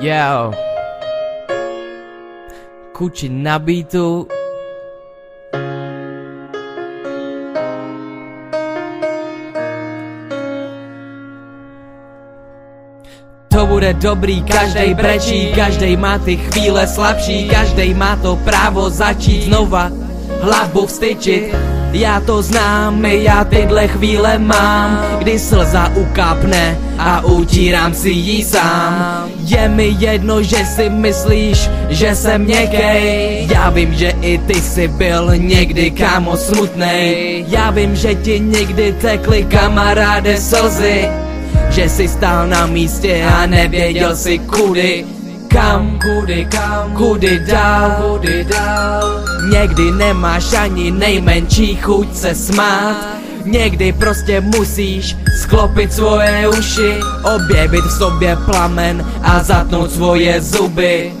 Yo. Kuči na beatu. To bude dobrý, každej brečí, každej má ty chvíle slabší, každej má to právo začít znova hlavu vstyčit já to znám, já tyhle chvíle mám. Kdy slza ukápne a utírám si ji sám. Je mi jedno, že si myslíš, že jsem měkkej. Já vím, že i ty jsi byl někdy kámo smutnej. Já vím, že ti někdy tekly kamaráde slzy. Že jsi stál na místě a nevěděl si kudy kam, kudy kam, kudy dál, kudy dál. Někdy nemáš ani nejmenší chuť se smát. Někdy prostě musíš sklopit svoje uši Objevit v sobě plamen a zatnout svoje zuby.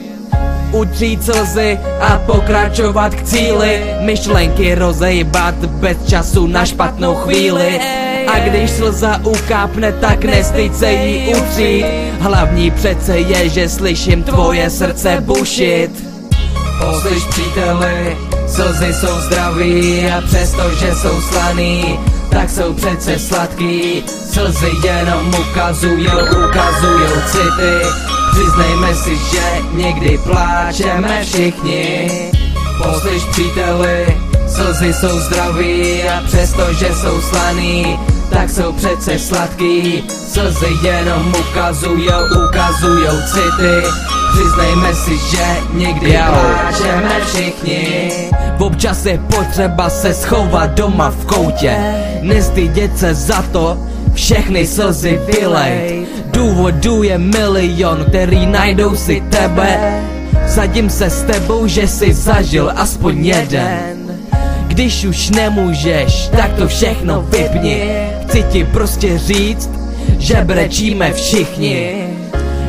Utřít slzy a pokračovat k cíli. Myšlenky rozejbat bez času na špatnou chvíli a když slza ukápne, tak nestyď se jí utřít Hlavní přece je, že slyším tvoje srdce bušit. Poslyš příteli, slzy jsou zdraví a přesto, že jsou slaný tak jsou přece sladký. Slzy jenom ukazujou, ukazujou city. Přiznejme si, že někdy pláčeme všichni. Poslyš příteli, slzy jsou zdraví a přesto, že jsou slaný tak jsou přece sladký. Slzy jenom ukazujou, ukazujou city. Přiznejme si, že někdy pláčeme všichni. Občas je potřeba se schovat doma v koutě. Nestydět se za to, všechny slzy vylej. Důvodů je milion, který najdou si tebe. Zadím se s tebou, že jsi zažil aspoň jeden. Když už nemůžeš, tak to všechno vypni Chci ti prostě říct, že brečíme všichni.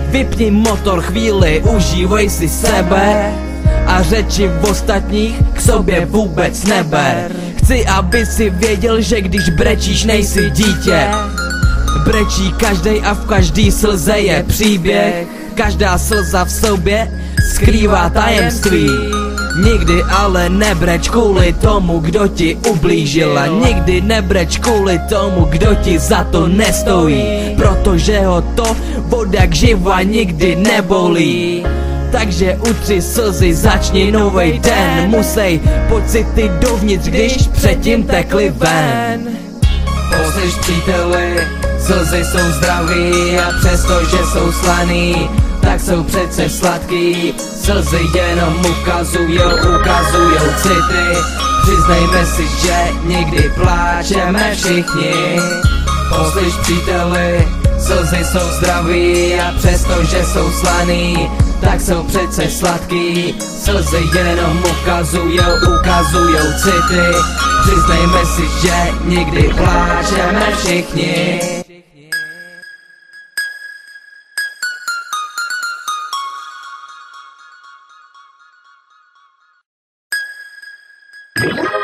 Vypni motor chvíli, užívej si sebe A řeči v ostatních k sobě vůbec neber. Chci, aby si věděl, že když brečíš, nejsi dítě. Brečí každej a v každý slze je příběh. Každá slza v sobě skrývá tajemství Nikdy ale nebreč kvůli tomu, kdo ti ublížil A nikdy nebreč kvůli tomu, kdo ti za to nestojí Protože ho to voda k živa nikdy nebolí. Takže utři slzy, začni nový den Musej pocity dovnitř, když předtím tekli ven. Poslyš příteli, slzy jsou zdraví a přesto, že jsou slaný tak jsou přece sladký. Slzy jenom ukazujou, ukazujou city. Přiznejme si, že někdy pláčeme všichni. Poslyš příteli, slzy jsou zdraví a přesto, že jsou slaný tak jsou přece sladký. Slzy jenom ukazujou, ukazujou city. Přiznejme si, že někdy pláčeme všichni you.